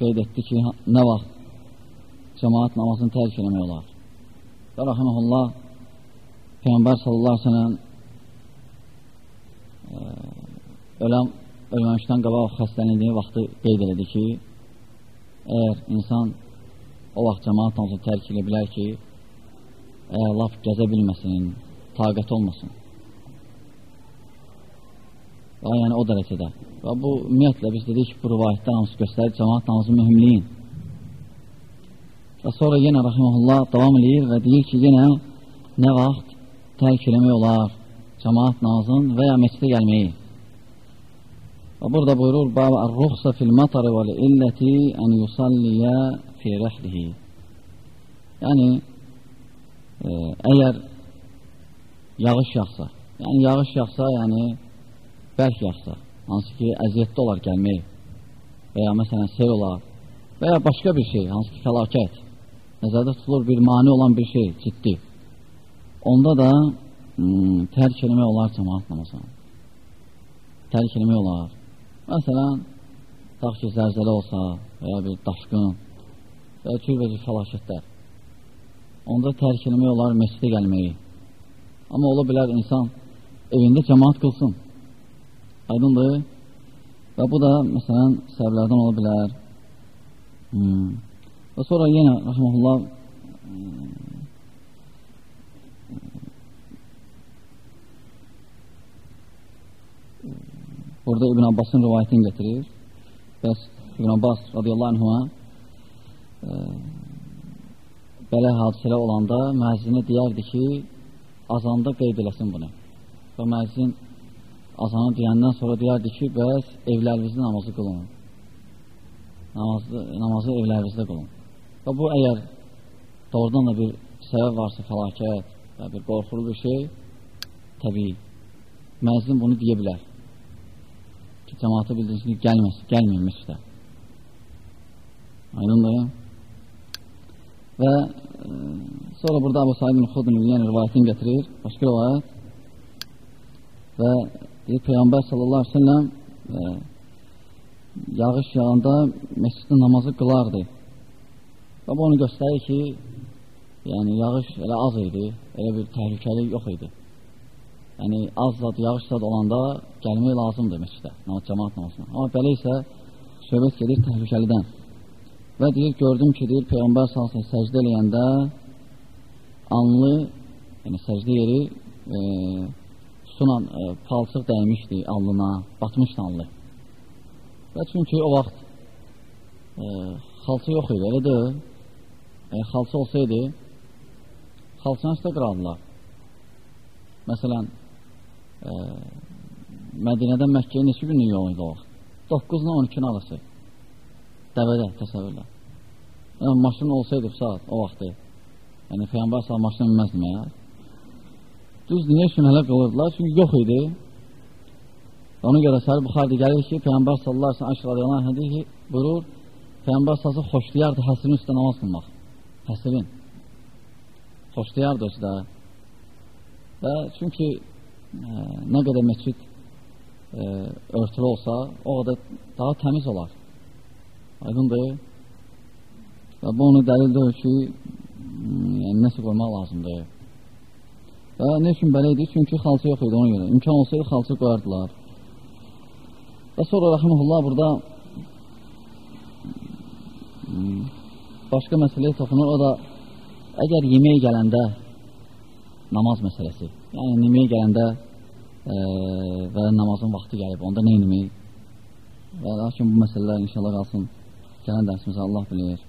qeyd etdi ki, nə vaxt cəmaat namazını tərk eləmək olar. Və rəhməhullah Peyğəmbər sallallahu aleyhi ve sellem öləm, ölməmişdən qabaq xəstələndiyi vaxtı qeyd elədi ki, əgər insan o vaxt cəmaat namazını tərk elə bilər ki, əgər laf gəzə bilməsin, taqət olmasın. Və yəni o dərəcədə. Və bu ümumiyyətlə biz dedik ki, bu rivayətdə hamısı göstərir cəmaat namazı mühümliyin. Və sonra yenə rəhməhullah davam edir və deyir ki, yenə nə vaxt tərk eləmək olar cəmaat namazın və ya meçidə gəlməyi. Və burada buyurur, Bab ar-ruxsa fil matarı və illəti ən yusalliyə fi rəhlihi. Yəni, e, əgər yağış yaxsa, yəni yağış yaxsa, yəni bərk yaxsa, hansı ki, əziyyətli olar gəlmək və ya məsələn sel olar və ya başqa bir şey, hansı ki, fəlakət, nəzərdə tutulur bir mani olan bir şey, ciddi. Onda da hmm, tərk eləmək olar cəmaat namazını. Tərk eləmək olar. Məsələn, tax ki, zərzələ olsa və ya bir daşqın və ya cürbəcə fəlakətlər. Onda tərk eləmək olar məscidə gəlməyi. Amma ola bilər insan evində cəmaat qılsın. Aydındır. Və bu da, məsələn, səbəblərdən ola bilər. Hmm. Və sonra yenə, rəhməhullah, burada İbn Abbasın rivayətini getirir. Bəs İbn Abbas radiyallahu anhuma e, belə hadisələr olanda müəzzinə deyərdi ki, azanda qeyd eləsin bunu. Və müəzzin azanı deyəndən sonra deyərdi ki, bəs evlərinizdə namazı qılın. Namazı, namazı evlərinizdə qılın. Və bu əgər doğrudan da bir səbəb varsa, fəlakət və bir qorxulu bir şey, təbii, müəzzin bunu deyə bilər. Ki, cəmaata bildirsin ki, gəlməsin, gəlməyin məscidə. Aydındır. Və e, sonra burada Abu Said Xudun yəni rivayətini gətirir, başqa rivayət. Və deyir, Peyğəmbər sallallahu aleyhi ve sellem e, yağış yağanda məsciddə namazı qılardı. Və bu onu göstərir ki, yəni yağış elə az idi, elə bir təhlükəli yox idi. Yəni az zad, yağış zad olanda gəlmək lazımdır məscidə, namaz cəmaat namazına. Amma belə isə söhbət gedir təhlükəlidən. Və deyir, gördüm ki, deyir, Peyğəmbər salsın səcdə eləyəndə anlı, yəni səcdə yeri e, suna e, palçıq dəymişdi alnına, batmışdı anlı. Və çünki o vaxt e, xalça yox idi, elə deyil. E, xalça olsaydı, xalçanı üstə qırardılar. Məsələn, e, Mədinədən Məkkəyə neçə günlük yol idi o vaxt? 9 ilə 12 arası. Dəvədə təsəvvürlə. Yəni, maşın olsaydı saat o vaxtı, yəni Peyyambar saat maşına minməzdi məyər? Düz niyə üçün hələ qılırdılar? Çünki yox idi. Ona görə Səhəl Buxarda gəlir ki, Peyyambar sallallahu aleyhi sellem radiyallahu ki, buyurur, Peyyambar sallallahu xoşlayardı həsirin üstə namaz qılmaq. Həsirin. Xoşlayardı də. Və çünki ə, nə qədər məscid ə, örtülü olsa, o qədər daha təmiz olar. Aydındır. Və bu onu dəlildir ki, yəni, nəsə qoymaq lazımdır. Və nə üçün belə idi? Çünki xalça yox idi ona görə. İmkan olsaydı xalça qoyardılar. Və sonra rəhməhullah burada başqa məsələyə toxunur. O da əgər yemək gələndə namaz məsələsi. Yəni yemək gələndə e, və namazın vaxtı gəlib, onda nə etmək? Və lakin bu məsələlər inşallah qalsın gələn dərsimizə Allah bilir.